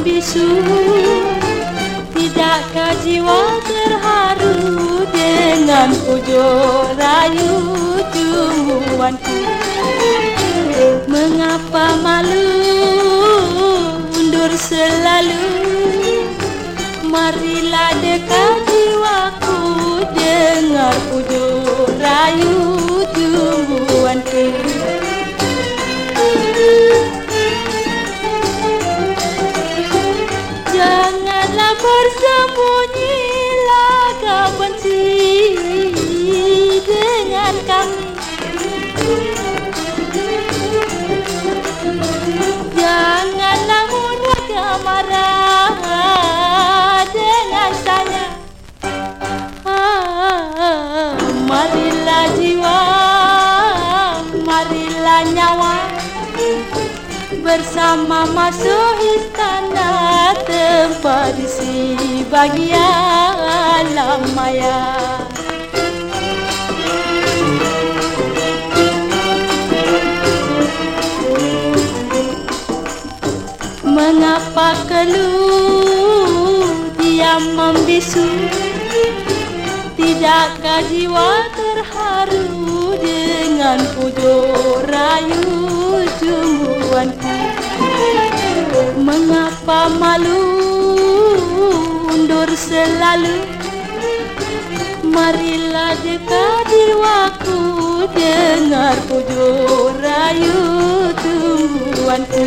membisu Tidakkah jiwa terharu Dengan pujuk rayu tumbuhanku? Mengapa malu undur selalu? Marilah dekat Janganlah mudah marah dengan saya. Ah, Marilah jiwa, marilah nyawa. Bersama masuk istana tempat isi bahagia alam maya Keluh diam membisu. Tidakkah jiwa terharu dengan pujo rayu tumbuhanku Mengapa malu undur selalu? Marilah dekat jiwaku dengar pujo rayu tumbuhanku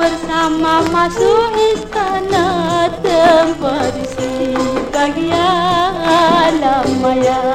bersama masuk istana tempat isi bahagia alam maya.